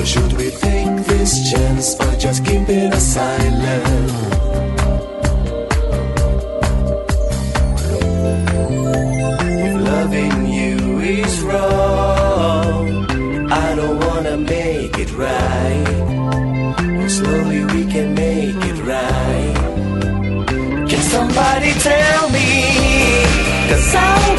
Or should we take this chance or just keep it a silent? If loving you is wrong, I don't wanna make it right. But slowly we can make it right. Can somebody tell me? Cause I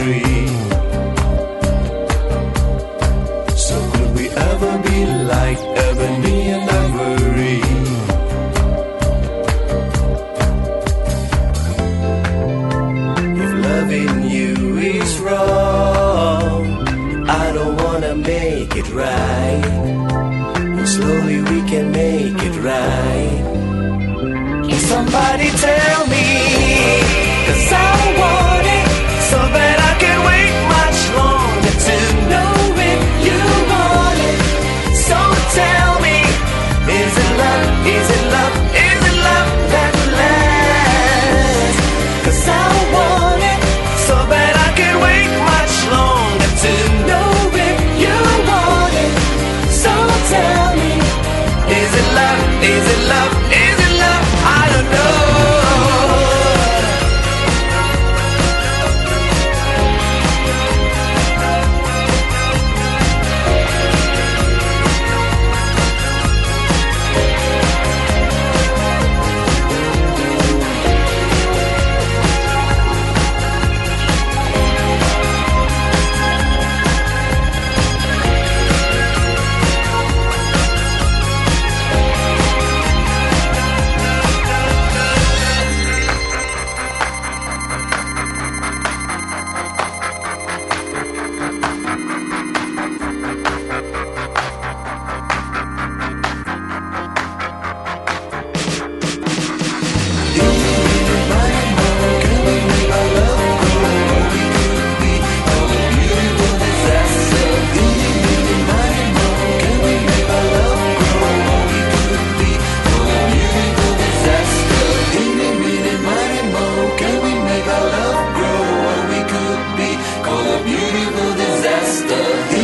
So could we ever be like ebony and ivory? If loving you is wrong, I don't wanna make it right. And slowly we can make it right. Can somebody tell me? Cause I love the